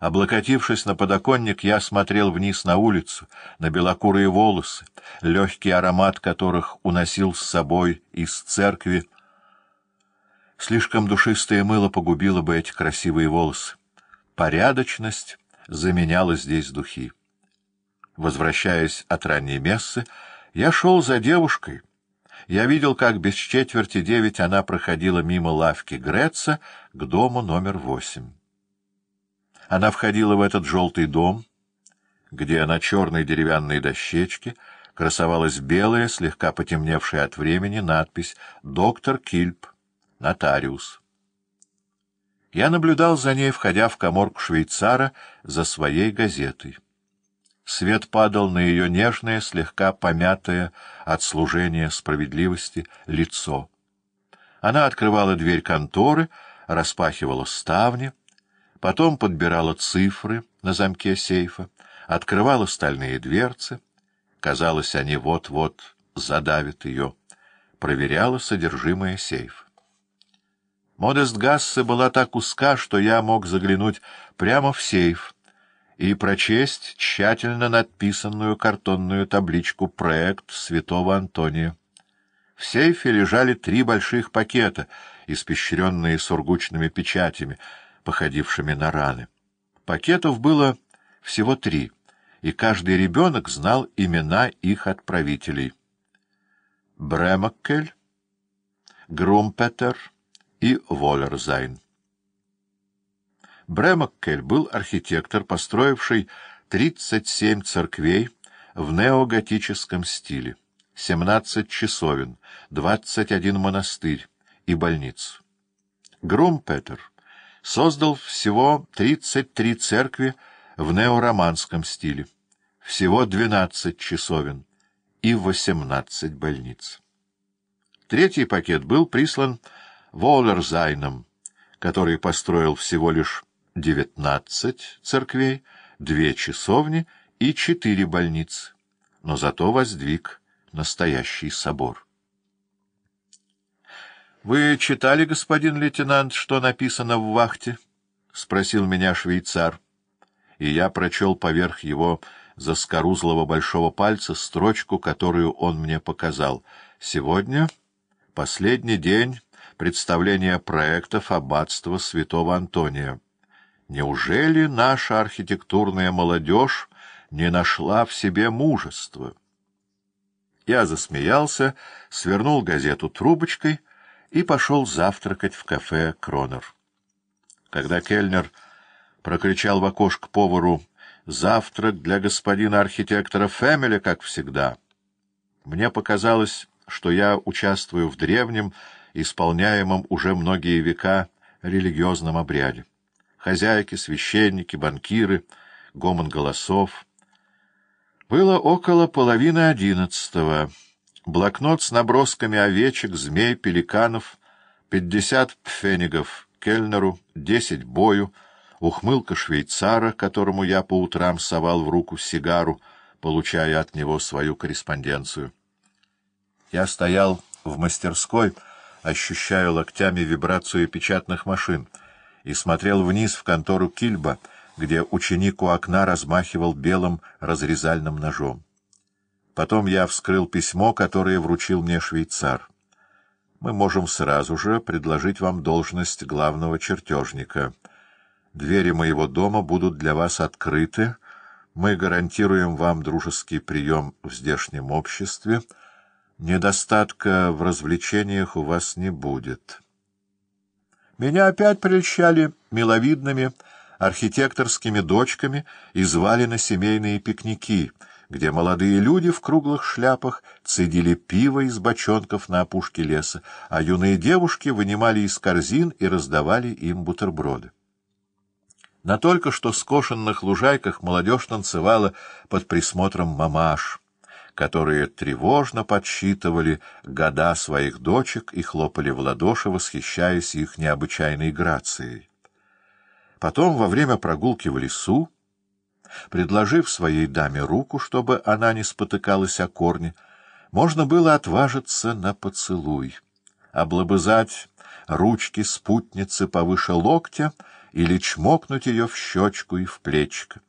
Облокотившись на подоконник, я смотрел вниз на улицу, на белокурые волосы, легкий аромат которых уносил с собой из церкви. Слишком душистое мыло погубило бы эти красивые волосы. Порядочность заменяла здесь духи. Возвращаясь от ранней мессы, я шел за девушкой. Я видел, как без четверти девять она проходила мимо лавки Греца к дому номер восемь. Она входила в этот желтый дом, где на черной деревянной дощечке красовалась белая, слегка потемневшая от времени, надпись «Доктор Кильп, нотариус». Я наблюдал за ней, входя в коморку швейцара за своей газетой. Свет падал на ее нежное, слегка помятое от служения справедливости лицо. Она открывала дверь конторы, распахивала ставни, потом подбирала цифры на замке сейфа, открывала стальные дверцы. Казалось, они вот-вот задавят ее. Проверяла содержимое сейфа. Модест Гассе была так узка, что я мог заглянуть прямо в сейф и прочесть тщательно надписанную картонную табличку «Проект святого Антония». В сейфе лежали три больших пакета, испещренные сургучными печатями — походившими на раны. Пакетов было всего три, и каждый ребенок знал имена их отправителей. Бремаккель, Грумпетер и Волерзайн. Бремаккель был архитектор, построивший 37 церквей в неоготическом стиле, 17 часовен, 21 монастырь и больницу. Грумпетер создал всего 33 церкви в неороманском стиле, всего 12 часовен и 18 больниц. Третий пакет был прислан Воллерзайном, который построил всего лишь 19 церквей, две часовни и четыре больницы, но зато воздвиг настоящий собор. — Вы читали, господин лейтенант, что написано в вахте? — спросил меня швейцар. И я прочел поверх его заскорузлого большого пальца строчку, которую он мне показал. «Сегодня последний день представления проектов аббатства святого Антония. Неужели наша архитектурная молодежь не нашла в себе мужества?» Я засмеялся, свернул газету трубочкой — и пошел завтракать в кафе «Кронер». Когда кельнер прокричал в окошко повару «Завтрак для господина архитектора Фэмиля, как всегда», мне показалось, что я участвую в древнем, исполняемом уже многие века религиозном обряде. Хозяйки, священники, банкиры, гомон голосов. Было около половины одиннадцатого. Блокнот с набросками овечек, змей, пеликанов, пятьдесят пфенигов кельнеру, десять бою, ухмылка швейцара, которому я по утрам совал в руку сигару, получая от него свою корреспонденцию. Я стоял в мастерской, ощущая локтями вибрацию печатных машин, и смотрел вниз в контору Кильба, где ученик у окна размахивал белым разрезальным ножом. Потом я вскрыл письмо, которое вручил мне швейцар. Мы можем сразу же предложить вам должность главного чертежника. Двери моего дома будут для вас открыты. Мы гарантируем вам дружеский прием в здешнем обществе. Недостатка в развлечениях у вас не будет. Меня опять прельщали миловидными архитекторскими дочками и звали на семейные пикники — где молодые люди в круглых шляпах цедили пиво из бочонков на опушке леса, а юные девушки вынимали из корзин и раздавали им бутерброды. На только что скошенных лужайках молодежь танцевала под присмотром мамаш, которые тревожно подсчитывали года своих дочек и хлопали в ладоши, восхищаясь их необычайной грацией. Потом, во время прогулки в лесу, Предложив своей даме руку, чтобы она не спотыкалась о корне, можно было отважиться на поцелуй, облобызать ручки спутницы повыше локтя или чмокнуть ее в щечку и в плечико.